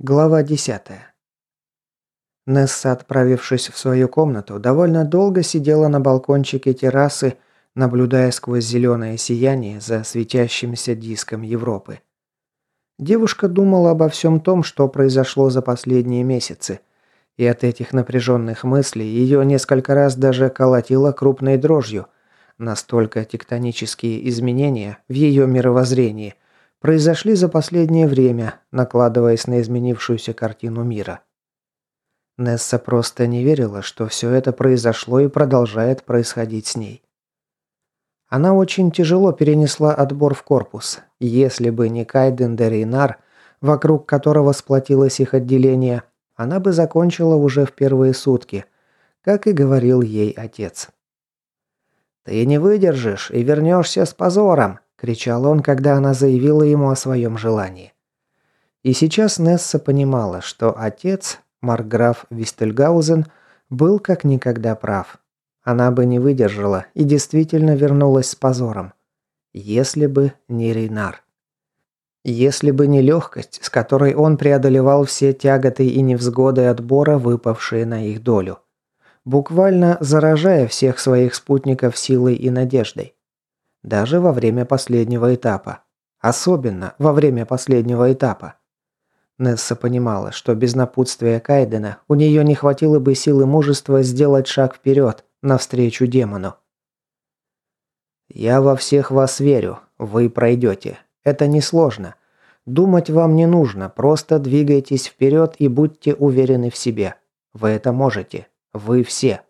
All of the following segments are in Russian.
Глава 10. Несса, отправившись в свою комнату, довольно долго сидела на балкончике террасы, наблюдая сквозь зеленое сияние за светящимся диском Европы. Девушка думала обо всем том, что произошло за последние месяцы, и от этих напряженных мыслей ее несколько раз даже колотило крупной дрожью, настолько тектонические изменения в ее мировоззрении – произошли за последнее время, накладываясь на изменившуюся картину мира. Несса просто не верила, что все это произошло и продолжает происходить с ней. Она очень тяжело перенесла отбор в корпус. Если бы не Кайден Дерейнар, вокруг которого сплотилось их отделение, она бы закончила уже в первые сутки, как и говорил ей отец. «Ты не выдержишь и вернешься с позором», кричал он, когда она заявила ему о своем желании. И сейчас Несса понимала, что отец, маркграф Вистельгаузен, был как никогда прав. Она бы не выдержала и действительно вернулась с позором. Если бы не Рейнар. Если бы не легкость, с которой он преодолевал все тяготы и невзгоды отбора, выпавшие на их долю. Буквально заражая всех своих спутников силой и надеждой. Даже во время последнего этапа. Особенно во время последнего этапа. Несса понимала, что без напутствия Кайдена у нее не хватило бы силы мужества сделать шаг вперед, навстречу демону. «Я во всех вас верю. Вы пройдете. Это несложно. Думать вам не нужно, просто двигайтесь вперед и будьте уверены в себе. Вы это можете. Вы все».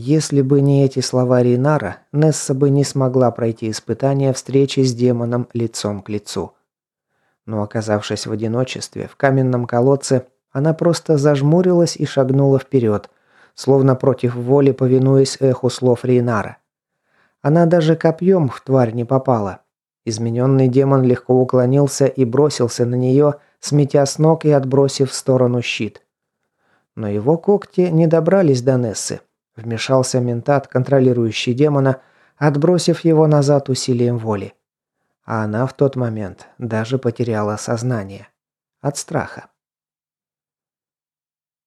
Если бы не эти слова Ринара, Несса бы не смогла пройти испытание встречи с демоном лицом к лицу. Но оказавшись в одиночестве, в каменном колодце, она просто зажмурилась и шагнула вперед, словно против воли повинуясь эху слов Рейнара. Она даже копьем в тварь не попала. Измененный демон легко уклонился и бросился на нее, сметя с ног и отбросив в сторону щит. Но его когти не добрались до Нессы, Вмешался ментат, контролирующий демона, отбросив его назад усилием воли. А она в тот момент даже потеряла сознание. От страха.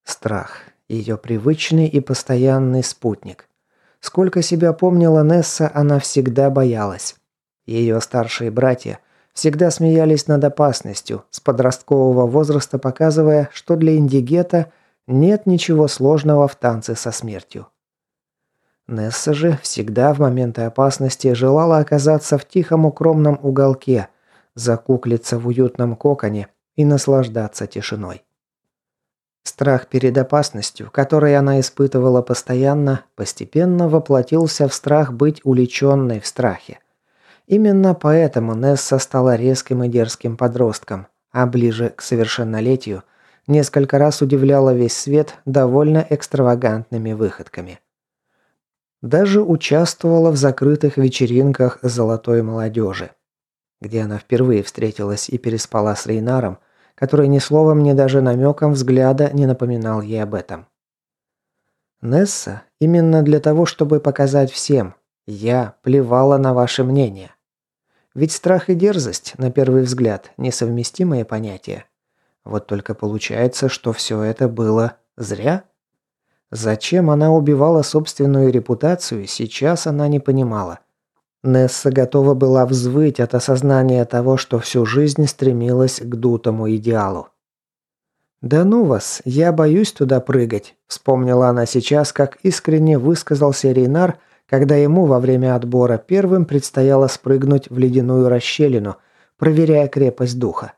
Страх. Ее привычный и постоянный спутник. Сколько себя помнила Несса, она всегда боялась. Ее старшие братья всегда смеялись над опасностью, с подросткового возраста показывая, что для индигета нет ничего сложного в танце со смертью. Несса же всегда в моменты опасности желала оказаться в тихом укромном уголке, закуклиться в уютном коконе и наслаждаться тишиной. Страх перед опасностью, который она испытывала постоянно, постепенно воплотился в страх быть уличенной в страхе. Именно поэтому Несса стала резким и дерзким подростком, а ближе к совершеннолетию несколько раз удивляла весь свет довольно экстравагантными выходками. Даже участвовала в закрытых вечеринках золотой молодежи, где она впервые встретилась и переспала с Рейнаром, который ни словом, ни даже намеком взгляда не напоминал ей об этом. Несса именно для того, чтобы показать всем, я плевала на ваше мнение. Ведь страх и дерзость, на первый взгляд, несовместимые понятия. Вот только получается, что все это было зря. Зачем она убивала собственную репутацию, сейчас она не понимала. Несса готова была взвыть от осознания того, что всю жизнь стремилась к дутому идеалу. «Да ну вас, я боюсь туда прыгать», – вспомнила она сейчас, как искренне высказался Рейнар, когда ему во время отбора первым предстояло спрыгнуть в ледяную расщелину, проверяя крепость духа.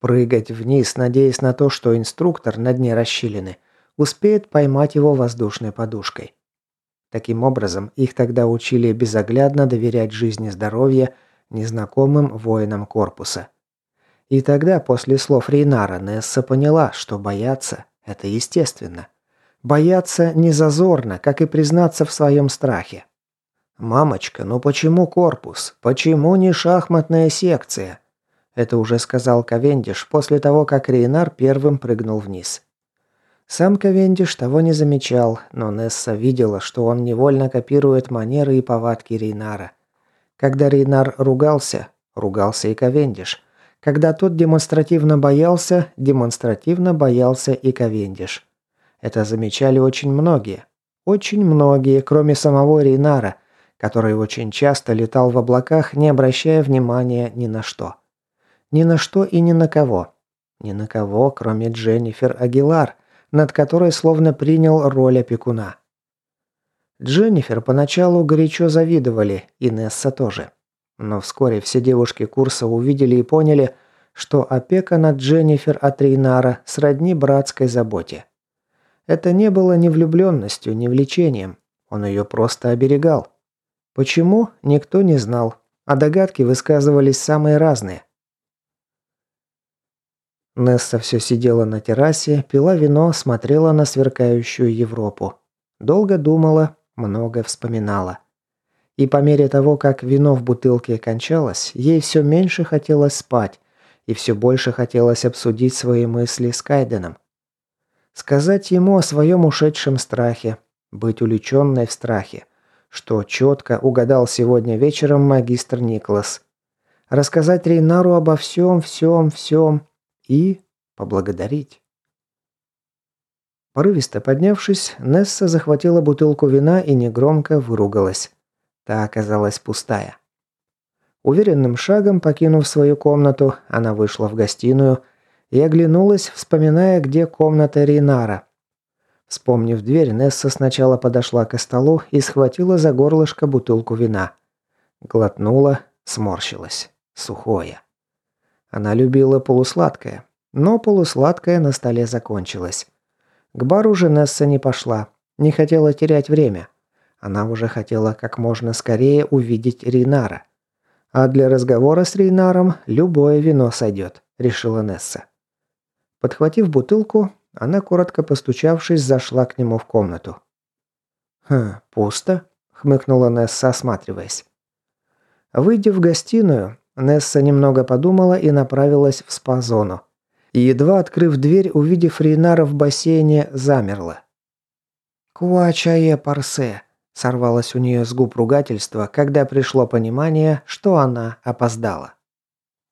Прыгать вниз, надеясь на то, что инструктор на дне расщелины – успеет поймать его воздушной подушкой. Таким образом, их тогда учили безоглядно доверять жизни и здоровью незнакомым воинам корпуса. И тогда, после слов Рейнара, Несса поняла, что бояться – это естественно. Бояться не зазорно, как и признаться в своем страхе. «Мамочка, ну почему корпус? Почему не шахматная секция?» Это уже сказал Ковендиш после того, как Рейнар первым прыгнул вниз. Сам Ковендиш того не замечал, но Несса видела, что он невольно копирует манеры и повадки Рейнара. Когда Рейнар ругался, ругался и Ковендиш. Когда тот демонстративно боялся, демонстративно боялся и Ковендиш. Это замечали очень многие. Очень многие, кроме самого Рейнара, который очень часто летал в облаках, не обращая внимания ни на что. Ни на что и ни на кого. Ни на кого, кроме Дженнифер Агилар, над которой словно принял роль опекуна. Дженнифер поначалу горячо завидовали, и Несса тоже. Но вскоре все девушки курса увидели и поняли, что опека над Дженнифер от Рейнара сродни братской заботе. Это не было ни влюбленностью, ни влечением. Он ее просто оберегал. Почему, никто не знал, а догадки высказывались самые разные. Несса все сидела на террасе, пила вино, смотрела на сверкающую Европу. Долго думала, много вспоминала. И по мере того, как вино в бутылке кончалось, ей все меньше хотелось спать, и все больше хотелось обсудить свои мысли с Кайденом. Сказать ему о своем ушедшем страхе, быть увлеченной в страхе, что четко угадал сегодня вечером магистр Никлас. Рассказать Рейнару обо всем, всем, всем, и поблагодарить. Порывисто поднявшись, Несса захватила бутылку вина и негромко выругалась. Та оказалась пустая. Уверенным шагом, покинув свою комнату, она вышла в гостиную и оглянулась, вспоминая, где комната Рейнара. Вспомнив дверь, Несса сначала подошла к столу и схватила за горлышко бутылку вина. Глотнула, сморщилась. Сухое. Она любила полусладкое, но полусладкое на столе закончилось. К бару же Несса не пошла, не хотела терять время. Она уже хотела как можно скорее увидеть Рейнара. А для разговора с Рейнаром любое вино сойдет, решила Несса. Подхватив бутылку, она, коротко постучавшись, зашла к нему в комнату. «Хм, пусто», — хмыкнула Несса, осматриваясь. Выйдя в гостиную, Несса немного подумала и направилась в спа-зону. Едва открыв дверь, увидев Рейнара в бассейне, замерла. «Куачае парсе», — сорвалось у нее с губ ругательства, когда пришло понимание, что она опоздала.